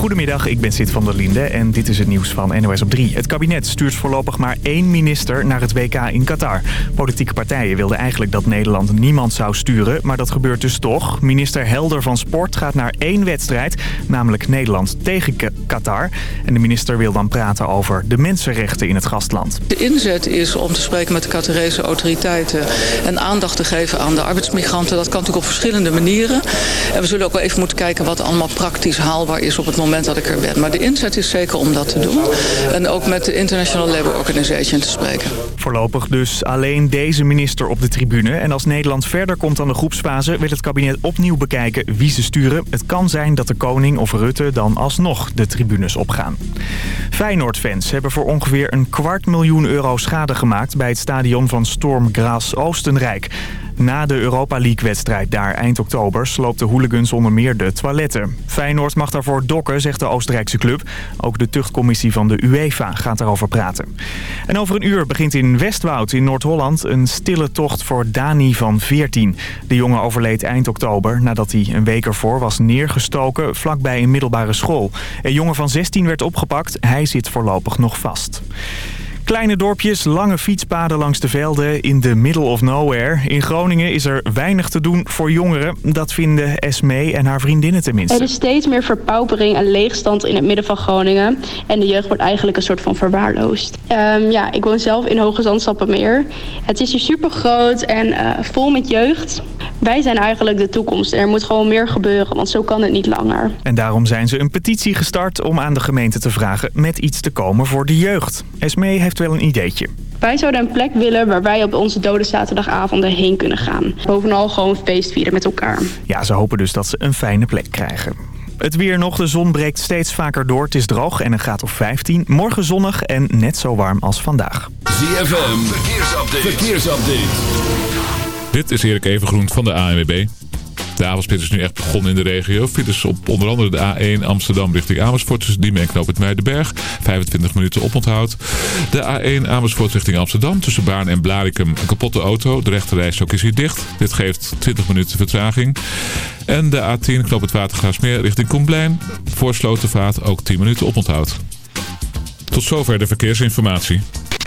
Goedemiddag, ik ben Sid van der Linde en dit is het nieuws van NOS op 3. Het kabinet stuurt voorlopig maar één minister naar het WK in Qatar. Politieke partijen wilden eigenlijk dat Nederland niemand zou sturen, maar dat gebeurt dus toch. Minister Helder van Sport gaat naar één wedstrijd, namelijk Nederland tegen Qatar. En de minister wil dan praten over de mensenrechten in het gastland. De inzet is om te spreken met de Qatarese autoriteiten en aandacht te geven aan de arbeidsmigranten. Dat kan natuurlijk op verschillende manieren. En we zullen ook wel even moeten kijken wat allemaal praktisch haalbaar is op het moment dat ik er ben. Maar de inzet is zeker om dat te doen. En ook met de International Labour Organization te spreken. Voorlopig dus alleen deze minister op de tribune. En als Nederland verder komt aan de groepsfase... wil het kabinet opnieuw bekijken wie ze sturen. Het kan zijn dat de koning of Rutte dan alsnog de tribunes opgaan. Feyenoord-fans hebben voor ongeveer een kwart miljoen euro schade gemaakt... bij het stadion van Storm Graz Oostenrijk. Na de Europa League-wedstrijd daar eind oktober sloopten hooligans onder meer de toiletten. Feyenoord mag daarvoor dokken, zegt de Oostenrijkse club. Ook de tuchtcommissie van de UEFA gaat daarover praten. En over een uur begint in Westwoud in Noord-Holland een stille tocht voor Dani van 14. De jongen overleed eind oktober nadat hij een week ervoor was neergestoken vlakbij een middelbare school. Een jongen van 16 werd opgepakt, hij zit voorlopig nog vast. Kleine dorpjes, lange fietspaden langs de velden in the middle of nowhere. In Groningen is er weinig te doen voor jongeren. Dat vinden Esmee en haar vriendinnen tenminste. Er is steeds meer verpaupering en leegstand in het midden van Groningen. En de jeugd wordt eigenlijk een soort van verwaarloosd. Um, ja, ik woon zelf in Hoge Zandstappenmeer. Het is hier super groot en uh, vol met jeugd. Wij zijn eigenlijk de toekomst. Er moet gewoon meer gebeuren, want zo kan het niet langer. En daarom zijn ze een petitie gestart om aan de gemeente te vragen met iets te komen voor de jeugd. Esmee heeft wel een ideetje. Wij zouden een plek willen waar wij op onze dode zaterdagavonden heen kunnen gaan. Bovenal gewoon feest vieren met elkaar. Ja, ze hopen dus dat ze een fijne plek krijgen. Het weer nog. De zon breekt steeds vaker door. Het is droog en een gaat op 15. Morgen zonnig en net zo warm als vandaag. ZFM, verkeersupdate. verkeersupdate. Dit is Erik Evengroen van de ANWB. De avondspit is nu echt begonnen in de regio. Files op onder andere de A1 Amsterdam richting Amersfoort tussen Diemen en Knoop het Muidenberg. 25 minuten oponthoud. De A1 Amersfoort richting Amsterdam tussen Baarn en Blarikum een kapotte auto. De rechterrijstok is hier dicht. Dit geeft 20 minuten vertraging. En de A10 Knoop het richting Koenplein. Voor Slotenvaart ook 10 minuten oponthoud. Tot zover de verkeersinformatie.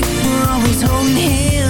people always holding hands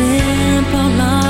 simple life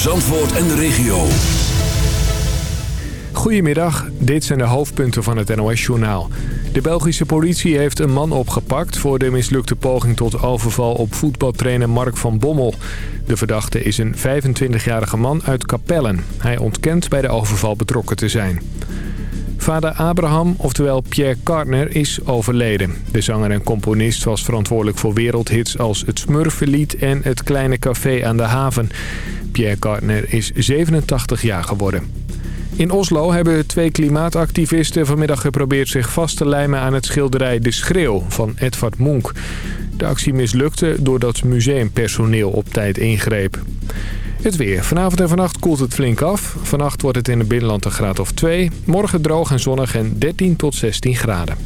Zandvoort en de regio. Goedemiddag, dit zijn de hoofdpunten van het NOS-journaal. De Belgische politie heeft een man opgepakt voor de mislukte poging tot overval op voetbaltrainer Mark van Bommel. De verdachte is een 25-jarige man uit Capellen. Hij ontkent bij de overval betrokken te zijn. Vader Abraham, oftewel Pierre Kartner, is overleden. De zanger en componist was verantwoordelijk voor wereldhits als Het Smurfenlied en Het Kleine Café aan de Haven. Pierre Kartner is 87 jaar geworden. In Oslo hebben twee klimaatactivisten vanmiddag geprobeerd zich vast te lijmen aan het schilderij De Schreeuw van Edvard Munch. De actie mislukte doordat museumpersoneel op tijd ingreep. Het weer. Vanavond en vannacht koelt het flink af. Vannacht wordt het in het binnenland een graad of 2. Morgen droog en zonnig en 13 tot 16 graden.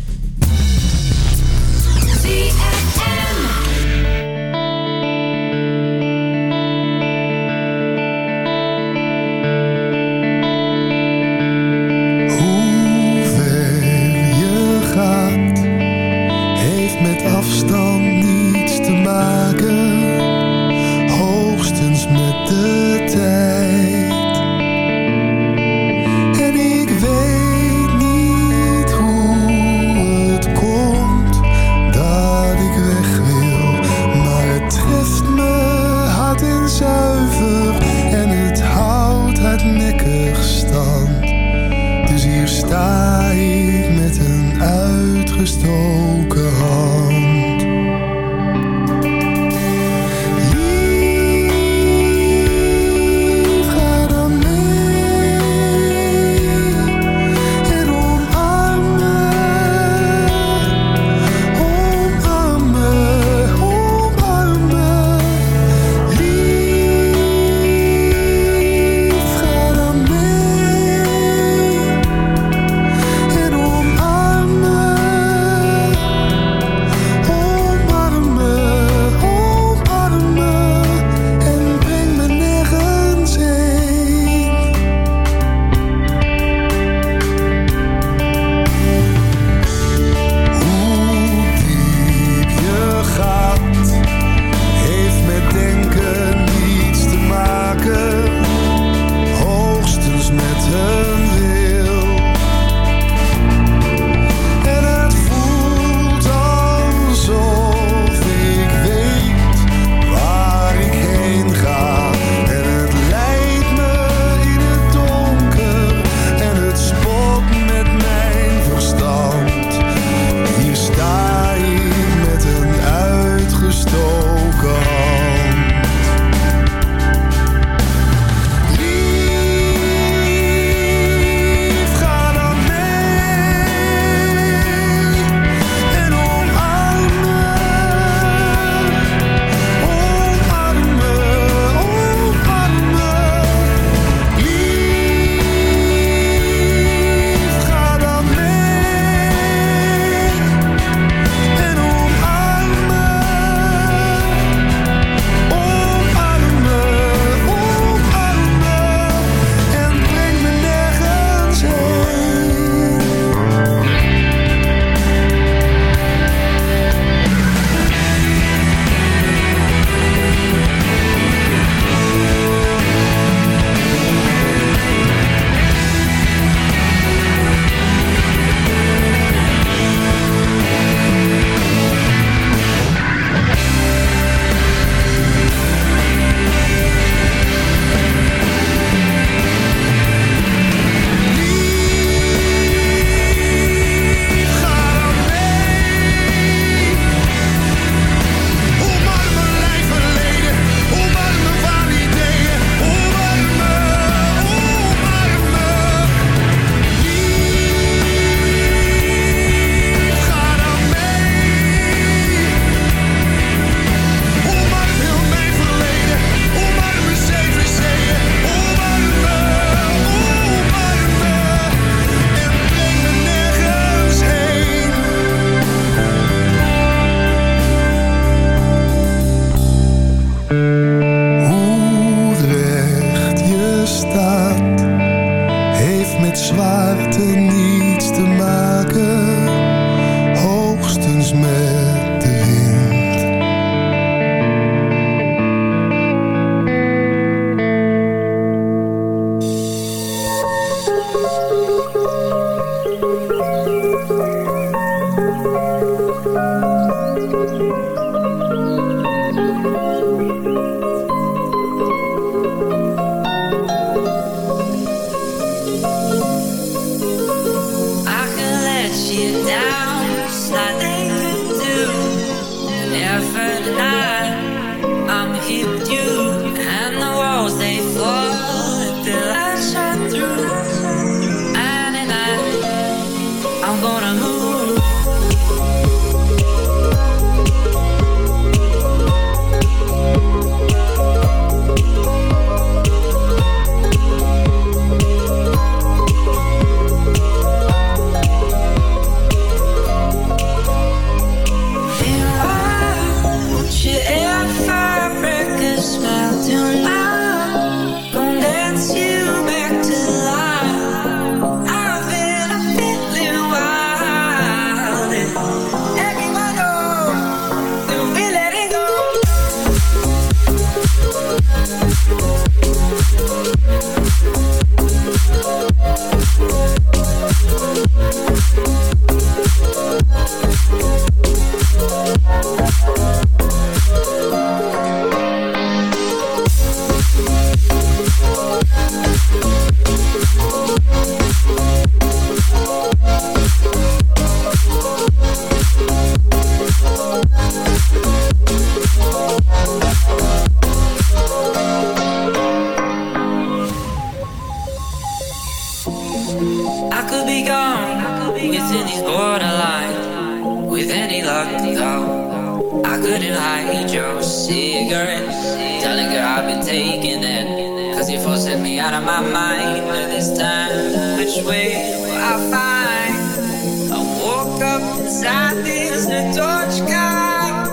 which way will I find? I woke up inside this new torch car.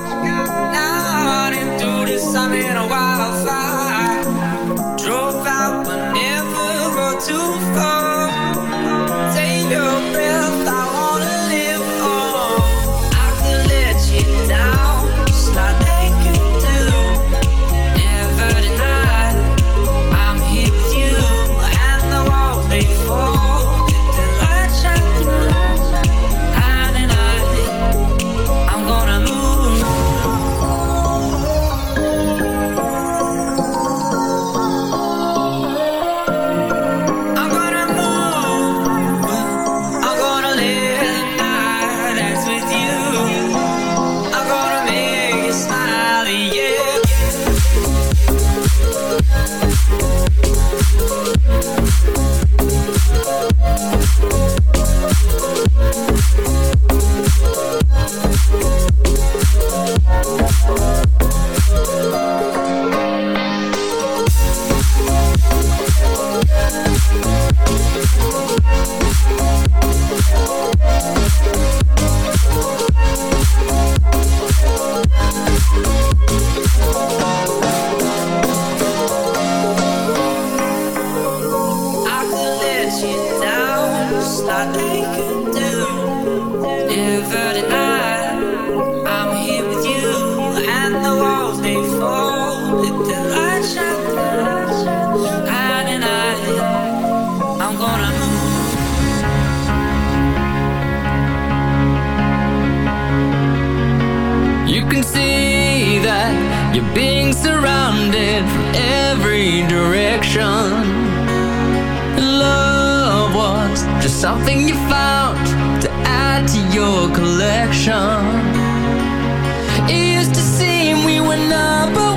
Now, I didn't do this, I'm in a while. You're being surrounded from every direction. Love was just something you found to add to your collection. It used to seem we were number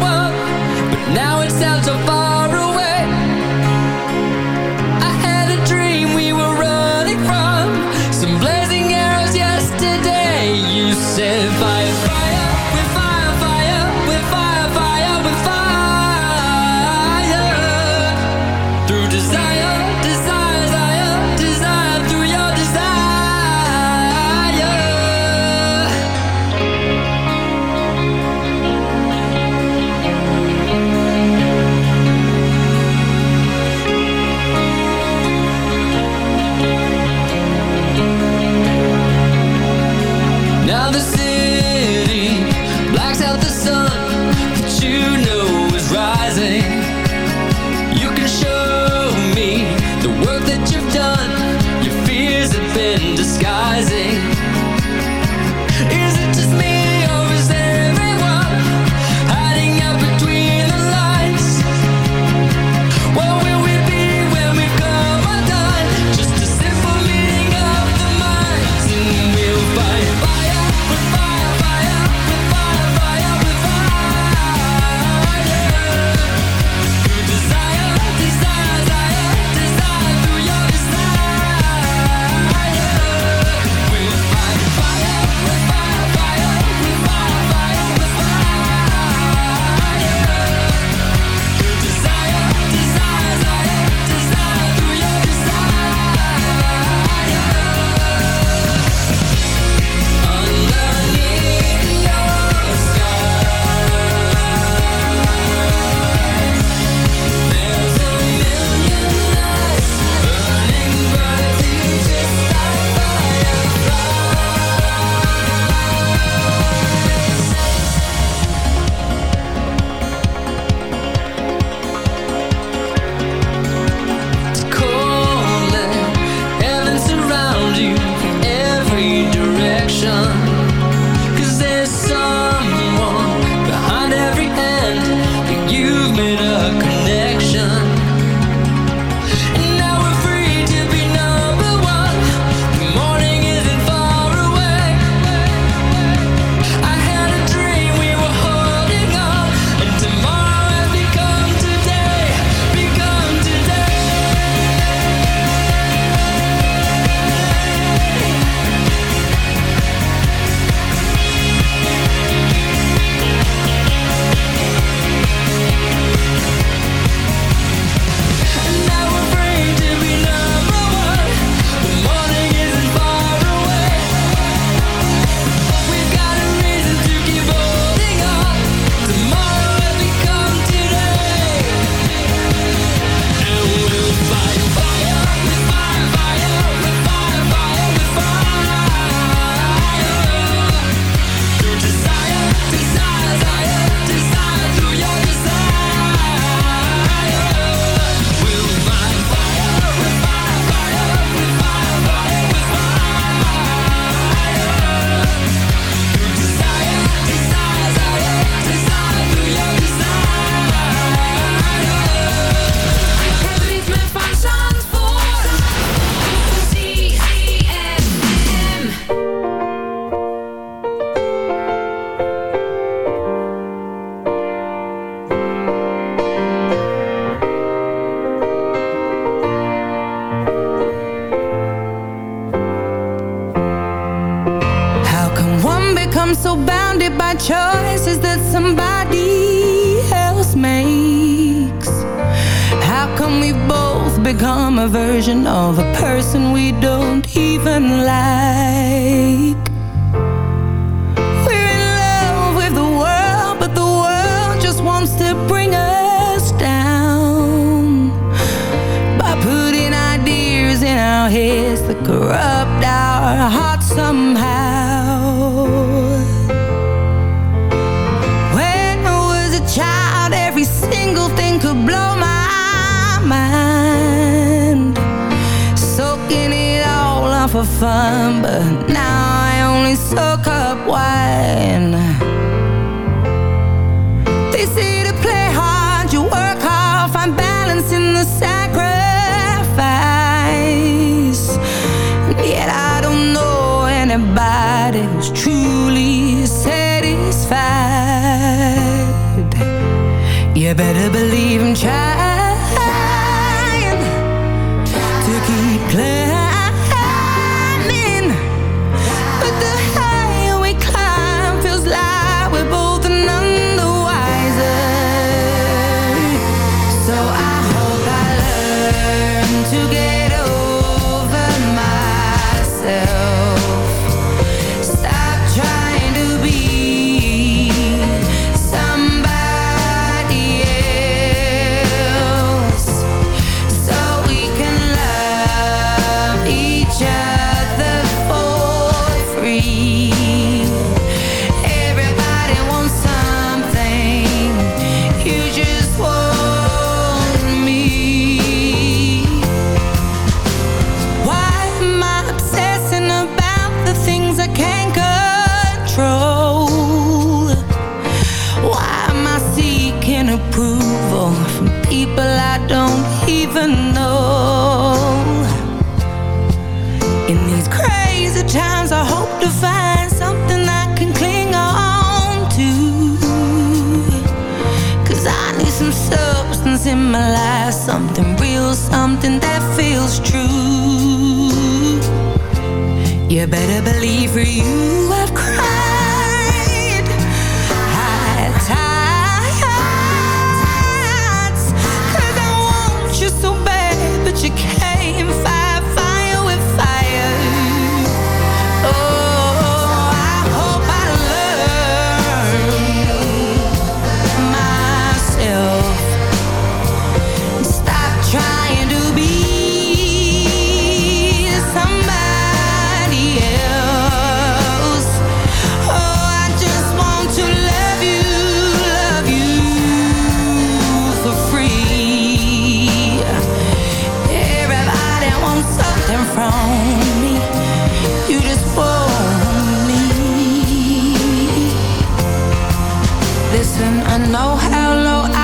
Listen, I know how low I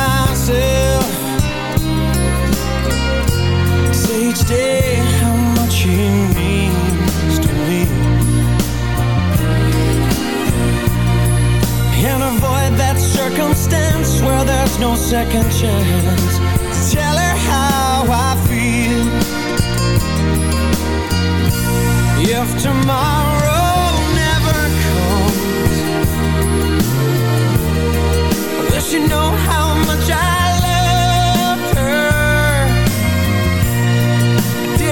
each day how much he means to me. And avoid that circumstance where there's no second chance Tell her how I feel. If tomorrow never comes wish you know how